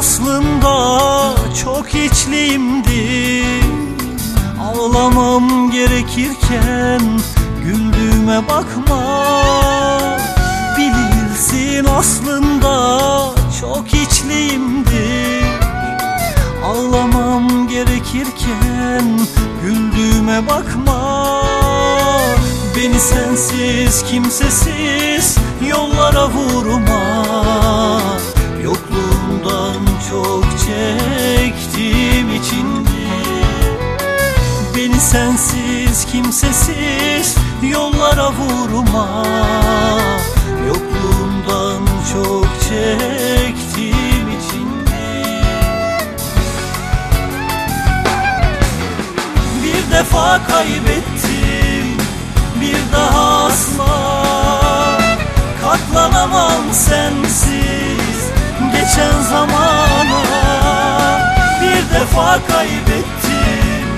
aslında çok içliyimdi Ağlamam gerekirken güldüğüme bakma. Bilirsin aslında çok içliyimdi Ağlamam gerekirken güldüğüme bakma. Beni sensiz kimsesiz yollara vurma çektiğim içindi Beni sensiz kimsesiz yollara vurma. Yokluğundan çok çektiğim içindi Bir defa kaybettim bir daha asla. Katlanamam sensiz. Geçen zamana Bir defa kaybettim.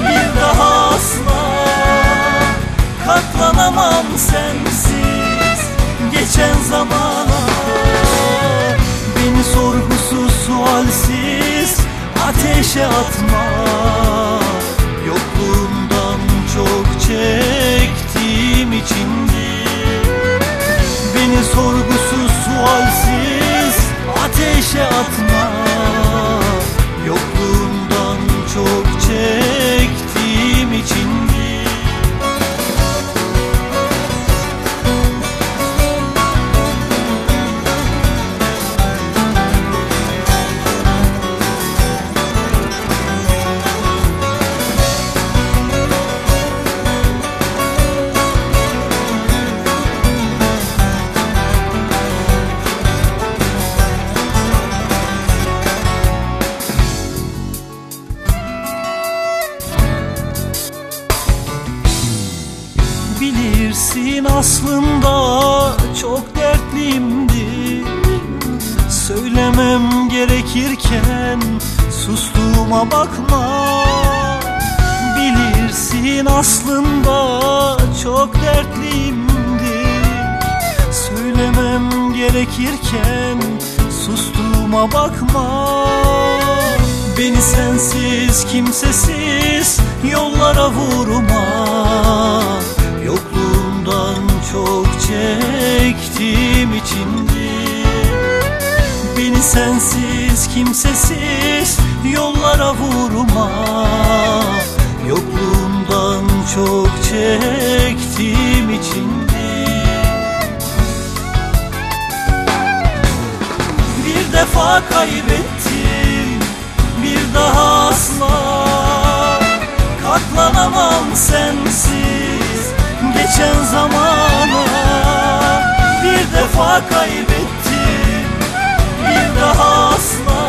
Bir daha asla Katlanamam sensiz. Geçen zamana Beni sorgusuz sualsiz ateşe atma Bilirsin aslında çok dertliyimdi Söylemem gerekirken sustuğuma bakma. Bilirsin aslında çok dertliyimdi Söylemem gerekirken sustuğuma bakma. Beni sensiz kimsesiz yollara vurma çok çektiğim içindi Beni sensiz kimsesiz yollara vurma Yokluğundan çok çektiğim içindi Bir defa kaybettim bir daha asla. Katlanamam sensiz geçen zamana Kaybettim. Bir daha asla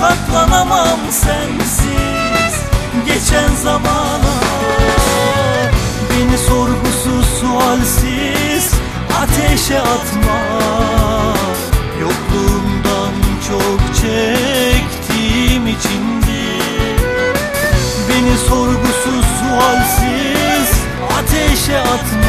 Katlanamam sensiz. Geçen zamana Beni sorgusuz sualsiz ateşe atma. Yokluğumdan çok çektiğim içindi. Beni sorgusuz sualsiz ateşe atma